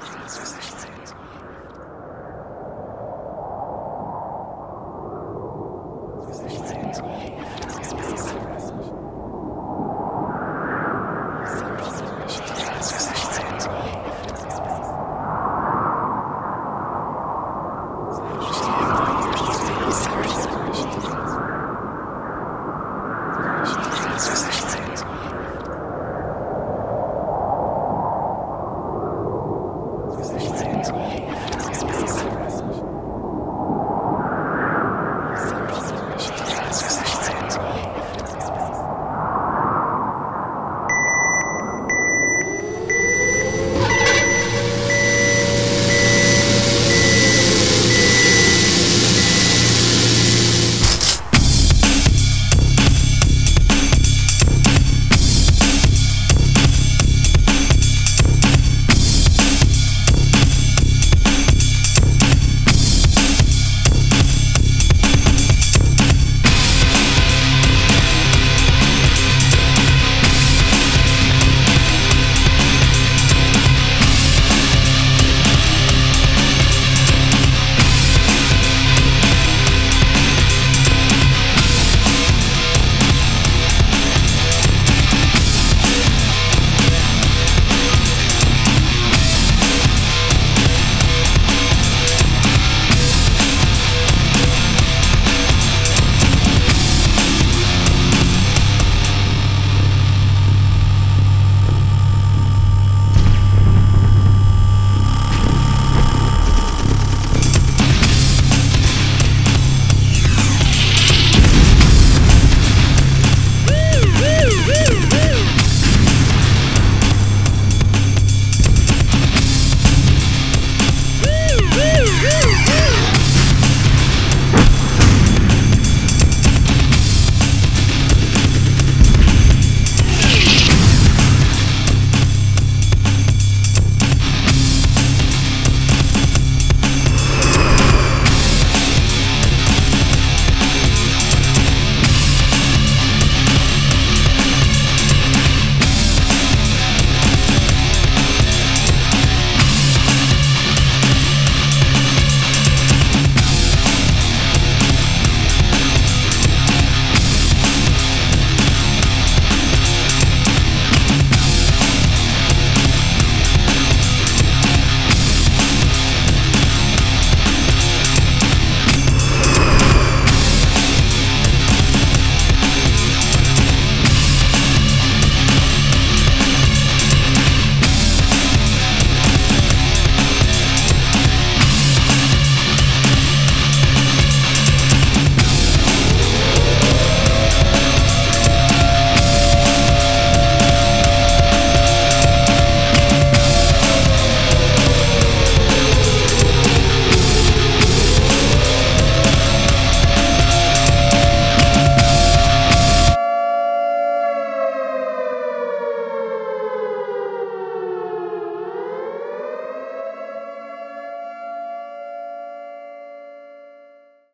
Ach, das ist nicht